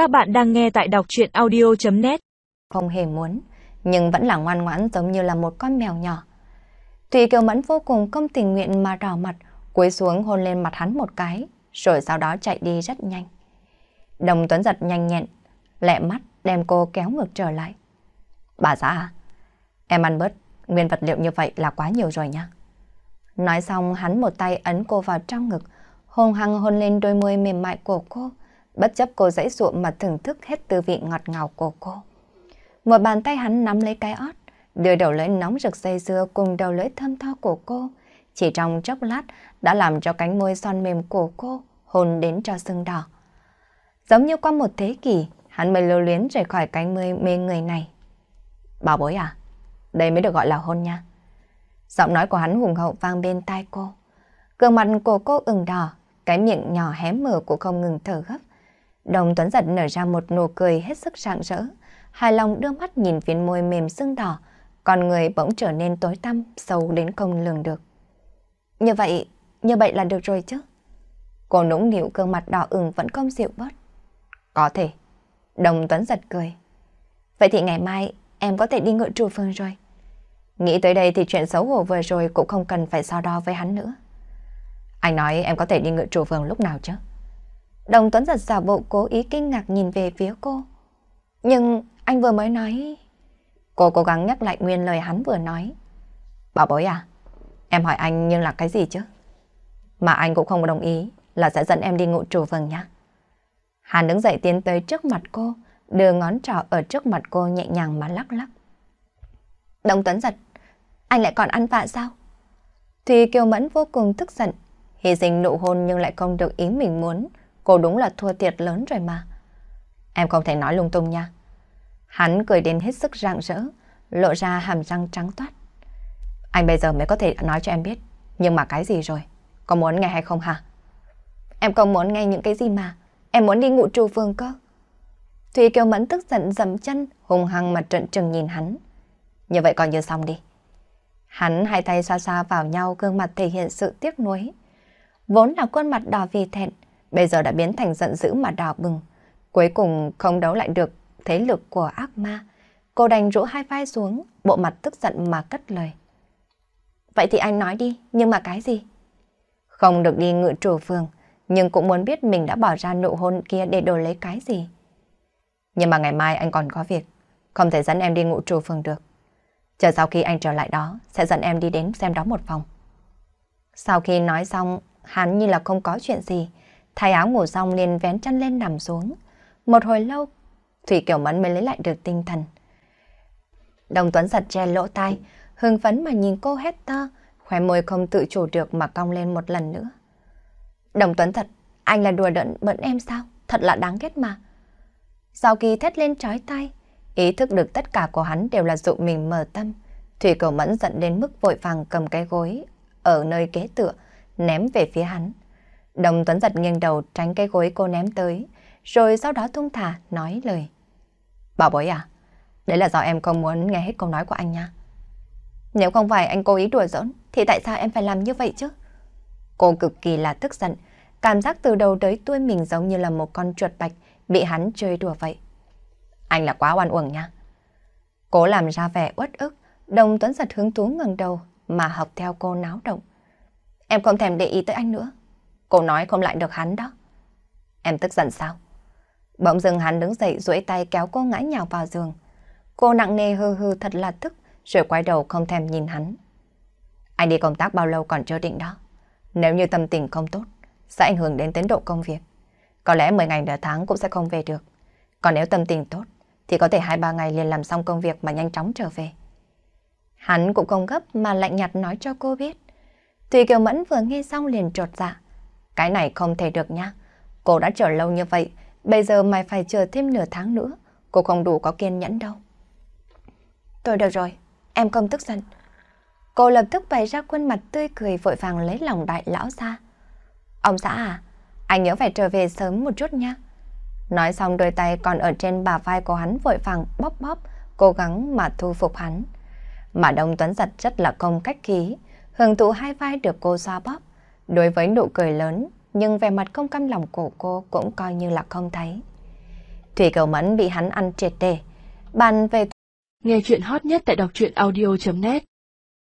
Các bạn đang nghe tại đọc chuyện audio.net Không hề muốn, nhưng vẫn là ngoan ngoãn giống như là một con mèo nhỏ. Thủy Kiều Mẫn vô cùng công tình nguyện mà đỏ mặt, cúi xuống hôn lên mặt hắn một cái, rồi sau đó chạy đi rất nhanh. Đồng Tuấn giật nhanh nhẹn, lẹ mắt đem cô kéo ngược trở lại. Bà xã à, em ăn bớt, nguyên vật liệu như vậy là quá nhiều rồi nha. Nói xong hắn một tay ấn cô vào trong ngực, hôn hăng hôn lên đôi môi mềm mại của cô, bất chấp cô dãy ruộng mà thưởng thức hết tư vị ngọt ngào của cô. Một bàn tay hắn nắm lấy cái ót, đưa đầu lưỡi nóng rực dây dưa cùng đầu lưỡi thơm tho của cô. Chỉ trong chốc lát đã làm cho cánh môi son mềm của cô hôn đến cho sưng đỏ. Giống như qua một thế kỷ, hắn mới lưu luyến rời khỏi cánh môi mê người này. Bảo bối à, đây mới được gọi là hôn nha. Giọng nói của hắn hùng hậu vang bên tai cô. Gương mặt của cô ửng đỏ, cái miệng nhỏ hé mở của không ngừng thở gấp. Đồng Tuấn giật nở ra một nụ cười hết sức rạng rỡ, hài lòng đưa mắt nhìn viên môi mềm sưng đỏ, còn người bỗng trở nên tối tăm, sâu đến không lường được. Như vậy, như vậy là được rồi chứ? Cô nũng nịu gương mặt đỏ ửng vẫn không dịu bớt. Có thể. Đồng Tuấn giật cười. Vậy thì ngày mai em có thể đi ngựa trù phương rồi. Nghĩ tới đây thì chuyện xấu hổ vừa rồi cũng không cần phải so đo với hắn nữa. Anh nói em có thể đi ngựa trù phương lúc nào chứ? Đồng Tuấn giật giả bộ cố ý kinh ngạc nhìn về phía cô. Nhưng anh vừa mới nói... Cô cố gắng nhắc lại nguyên lời hắn vừa nói. Bảo bối à, em hỏi anh nhưng là cái gì chứ? Mà anh cũng không đồng ý là sẽ dẫn em đi ngụ trù vầng nhá. Hàn đứng dậy tiến tới trước mặt cô, đưa ngón trỏ ở trước mặt cô nhẹ nhàng mà lắc lắc. Đồng Tuấn giật, anh lại còn ăn vạ sao? Thì Kiều Mẫn vô cùng tức giận, hy sinh nụ hôn nhưng lại không được ý mình muốn, cô đúng là thua thiệt lớn rồi mà. Em không thể nói lung tung nha. Hắn cười đến hết sức rạng rỡ, lộ ra hàm răng trắng toát. Anh bây giờ mới có thể nói cho em biết, nhưng mà cái gì rồi? Có muốn nghe hay không hả? Em không muốn nghe những cái gì mà, em muốn đi ngụ trù vương cơ. Thùy Kiều Mẫn tức giận dầm chân, hùng hăng mặt trận trừng nhìn hắn. Như vậy coi như xong đi. Hắn hai tay xoa xoa vào nhau gương mặt thể hiện sự tiếc nuối. Vốn là khuôn mặt đỏ vì thẹn, bây giờ đã biến thành giận dữ mà đỏ bừng. Cuối cùng không đấu lại được thế lực của ác ma. Cô đành rũ hai vai xuống, bộ mặt tức giận mà cất lời. Vậy thì anh nói đi, nhưng mà cái gì? Không được đi ngự trù phường, nhưng cũng muốn biết mình đã bỏ ra nụ hôn kia để đổi lấy cái gì. Nhưng mà ngày mai anh còn có việc, không thể dẫn em đi ngụ trù phường được. Chờ sau khi anh trở lại đó, sẽ dẫn em đi đến xem đó một phòng. Sau khi nói xong, hắn như là không có chuyện gì, thay áo ngủ xong liền vén chân lên nằm xuống. Một hồi lâu, Thủy Kiều Mẫn mới lấy lại được tinh thần. Đồng Tuấn giật che lỗ tai, hưng phấn mà nhìn cô hét to, khóe môi không tự chủ được mà cong lên một lần nữa. Đồng Tuấn thật, anh là đùa đợn bận em sao? Thật là đáng ghét mà. Sau khi thét lên trói tay, ý thức được tất cả của hắn đều là dụ mình mở tâm. Thủy cầu mẫn giận đến mức vội vàng cầm cái gối ở nơi kế tựa, ném về phía hắn. Đồng Tuấn giật nghiêng đầu tránh cái gối cô ném tới, rồi sau đó thung thả nói lời. Bảo bối à, đấy là do em không muốn nghe hết câu nói của anh nha. Nếu không phải anh cố ý đùa giỡn, thì tại sao em phải làm như vậy chứ? Cô cực kỳ là tức giận, cảm giác từ đầu tới đuôi mình giống như là một con chuột bạch bị hắn chơi đùa vậy. Anh là quá oan uổng nha. Cố làm ra vẻ uất ức, đồng tuấn giật hứng thú ngẩng đầu mà học theo cô náo động. Em không thèm để ý tới anh nữa. Cô nói không lại được hắn đó. Em tức giận sao? Bỗng dưng hắn đứng dậy duỗi tay kéo cô ngã nhào vào giường. Cô nặng nề hư hư thật là tức, rồi quay đầu không thèm nhìn hắn. Anh đi công tác bao lâu còn chưa định đó. Nếu như tâm tình không tốt, sẽ ảnh hưởng đến tiến độ công việc. Có lẽ 10 ngày nửa tháng cũng sẽ không về được. Còn nếu tâm tình tốt, thì có thể 2-3 ngày liền làm xong công việc mà nhanh chóng trở về. Hắn cũng không gấp mà lạnh nhạt nói cho cô biết. Thùy Kiều Mẫn vừa nghe xong liền trột dạ. Cái này không thể được nha. Cô đã chờ lâu như vậy, bây giờ mày phải chờ thêm nửa tháng nữa. Cô không đủ có kiên nhẫn đâu. Tôi được rồi, em không tức giận. Cô lập tức bày ra khuôn mặt tươi cười vội vàng lấy lòng đại lão ra. Ông xã à, anh nhớ phải trở về sớm một chút nha. Nói xong đôi tay còn ở trên bà vai của hắn vội vàng bóp bóp, cố gắng mà thu phục hắn. Mà Đông Tuấn giật rất là công cách khí, hưởng thụ hai vai được cô xoa bóp. Đối với nụ cười lớn, nhưng vẻ mặt không cam lòng của cô cũng coi như là không thấy. Thủy cầu mẫn bị hắn ăn triệt đề. Bàn về... Nghe chuyện hot nhất tại đọc truyện audio.net